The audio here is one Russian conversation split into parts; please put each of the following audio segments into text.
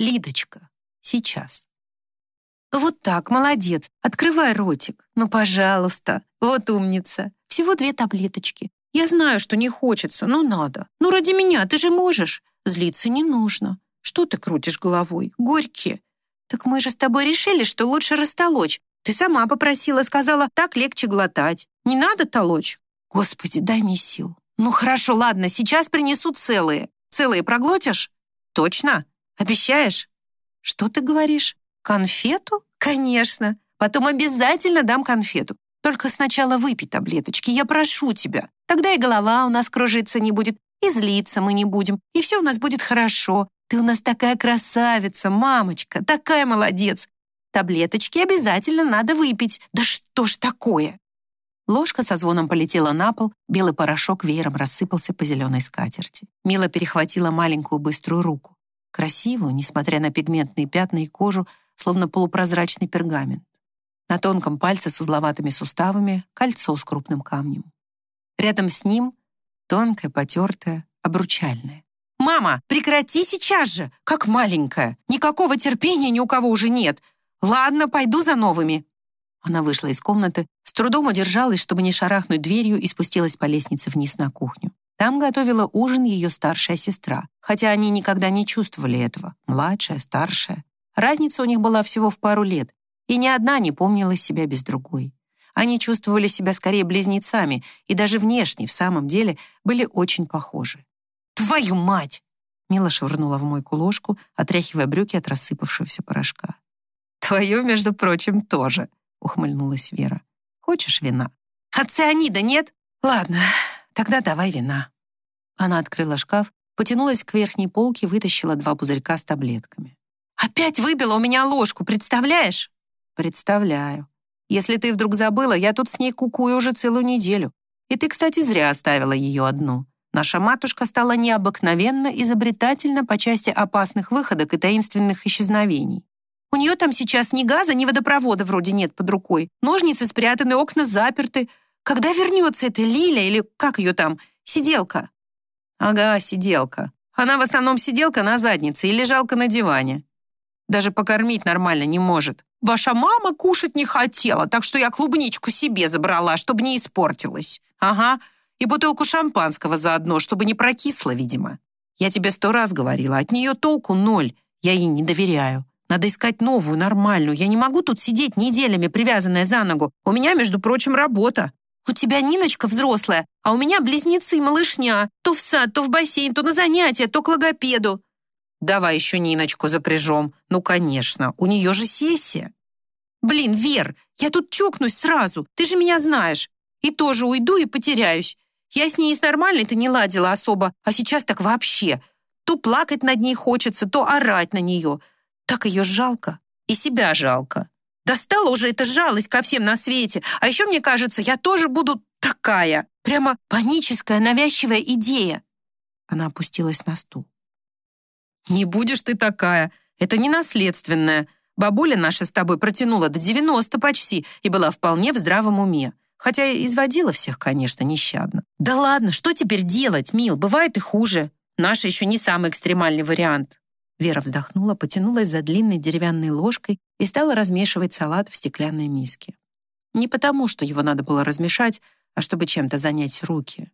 Лидочка, сейчас. Вот так, молодец. Открывай ротик. Ну, пожалуйста. Вот умница. Всего две таблеточки. Я знаю, что не хочется, но надо. Ну, ради меня, ты же можешь. Злиться не нужно. Что ты крутишь головой? Горькие. Так мы же с тобой решили, что лучше растолочь. Ты сама попросила, сказала, так легче глотать. Не надо толочь. Господи, дай мне сил. Ну хорошо, ладно, сейчас принесу целые. Целые проглотишь? Точно? Обещаешь? Что ты говоришь? Конфету? Конечно. Потом обязательно дам конфету. Только сначала выпей таблеточки, я прошу тебя. Тогда и голова у нас кружиться не будет, и злиться мы не будем, и все у нас будет хорошо. Ты у нас такая красавица, мамочка, такая молодец. Таблеточки обязательно надо выпить. Да что ж такое? Ложка со звоном полетела на пол, белый порошок веером рассыпался по зеленой скатерти. Мила перехватила маленькую быструю руку. Красивую, несмотря на пигментные пятна и кожу, словно полупрозрачный пергамент. На тонком пальце с узловатыми суставами кольцо с крупным камнем. Рядом с ним тонкое, потертое, обручальное. «Мама, прекрати сейчас же! Как маленькая! Никакого терпения ни у кого уже нет! Ладно, пойду за новыми!» Она вышла из комнаты, с трудом удержалась, чтобы не шарахнуть дверью и спустилась по лестнице вниз на кухню. Там готовила ужин ее старшая сестра, хотя они никогда не чувствовали этого. Младшая, старшая. Разница у них была всего в пару лет, и ни одна не помнила себя без другой. Они чувствовали себя скорее близнецами и даже внешне, в самом деле, были очень похожи. «Твою мать!» Мила швырнула в мойку ложку, отряхивая брюки от рассыпавшегося порошка. «Твою, между прочим, тоже», — ухмыльнулась Вера. «Хочешь вина?» «А цианида нет? Ладно, тогда давай вина». Она открыла шкаф, потянулась к верхней полке, вытащила два пузырька с таблетками. «Опять выбила у меня ложку, представляешь?» «Представляю. Если ты вдруг забыла, я тут с ней кукую уже целую неделю. И ты, кстати, зря оставила ее одну. Наша матушка стала необыкновенно изобретательна по части опасных выходок и таинственных исчезновений. У нее там сейчас ни газа, ни водопровода вроде нет под рукой. Ножницы спрятаны, окна заперты. Когда вернется эта Лиля или как ее там, сиделка? Ага, сиделка. Она в основном сиделка на заднице и лежалка на диване. Даже покормить нормально не может. Ваша мама кушать не хотела, так что я клубничку себе забрала, чтобы не испортилась. Ага, и бутылку шампанского заодно, чтобы не прокисло, видимо. Я тебе сто раз говорила, от нее толку ноль. Я ей не доверяю. Надо искать новую, нормальную. Я не могу тут сидеть неделями, привязанная за ногу. У меня, между прочим, работа. У тебя Ниночка взрослая, а у меня близнецы, малышня. То в сад, то в бассейн, то на занятия, то к логопеду. Давай еще Ниночку запряжем. Ну, конечно, у нее же сессия. Блин, Вер, я тут чокнусь сразу. Ты же меня знаешь. И тоже уйду и потеряюсь. Я с ней с нормальной-то не ладила особо, а сейчас так вообще. То плакать над ней хочется, то орать на нее. Так ее жалко. И себя жалко. Достала уже эта жалость ко всем на свете. А еще, мне кажется, я тоже буду такая. Прямо паническая, навязчивая идея. Она опустилась на стул. «Не будешь ты такая. Это не наследственное. Бабуля наша с тобой протянула до 90 почти и была вполне в здравом уме. Хотя и изводила всех, конечно, нещадно. Да ладно, что теперь делать, мил? Бывает и хуже. Наша еще не самый экстремальный вариант. Вера вздохнула, потянулась за длинной деревянной ложкой и стала размешивать салат в стеклянной миске. Не потому, что его надо было размешать, а чтобы чем-то занять руки.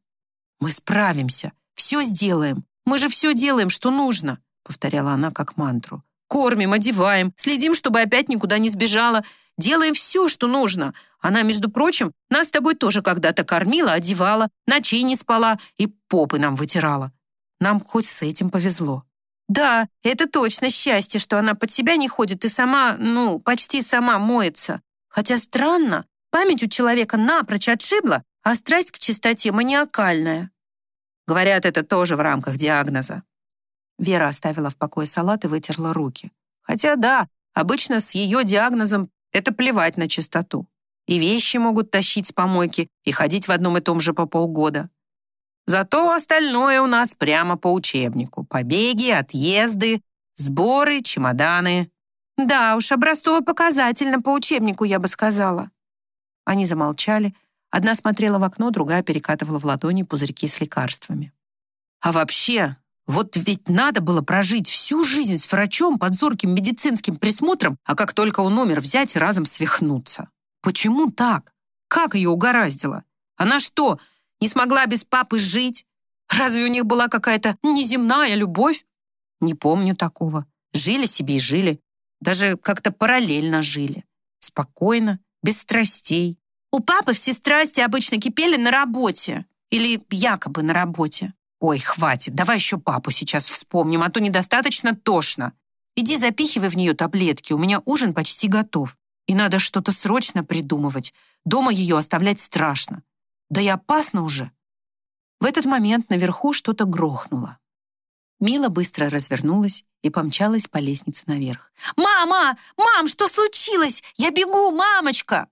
«Мы справимся, все сделаем. Мы же все делаем, что нужно», повторяла она как мантру. «Кормим, одеваем, следим, чтобы опять никуда не сбежала. Делаем все, что нужно. Она, между прочим, нас с тобой тоже когда-то кормила, одевала, ночей не спала и попы нам вытирала. Нам хоть с этим повезло. Да, это точно счастье, что она под себя не ходит и сама, ну, почти сама моется. Хотя странно, память у человека напрочь отшибла, а страсть к чистоте маниакальная. Говорят, это тоже в рамках диагноза. Вера оставила в покое салат и вытерла руки. Хотя да, обычно с ее диагнозом это плевать на чистоту. И вещи могут тащить с помойки и ходить в одном и том же по полгода. Зато остальное у нас прямо по учебнику. Побеги, отъезды, сборы, чемоданы. Да уж, образцово-показательно по учебнику, я бы сказала. Они замолчали. Одна смотрела в окно, другая перекатывала в ладони пузырьки с лекарствами. А вообще, Вот ведь надо было прожить всю жизнь с врачом под зорким медицинским присмотром, а как только он умер, взять и разом свихнуться. Почему так? Как ее угораздило? Она что, не смогла без папы жить? Разве у них была какая-то неземная любовь? Не помню такого. Жили себе и жили. Даже как-то параллельно жили. Спокойно, без страстей. У папы все страсти обычно кипели на работе. Или якобы на работе. Ой, хватит, давай еще папу сейчас вспомним, а то недостаточно тошно. Иди запихивай в нее таблетки, у меня ужин почти готов. И надо что-то срочно придумывать. Дома ее оставлять страшно. Да и опасно уже. В этот момент наверху что-то грохнуло. Мила быстро развернулась и помчалась по лестнице наверх. «Мама! Мам, что случилось? Я бегу, мамочка!»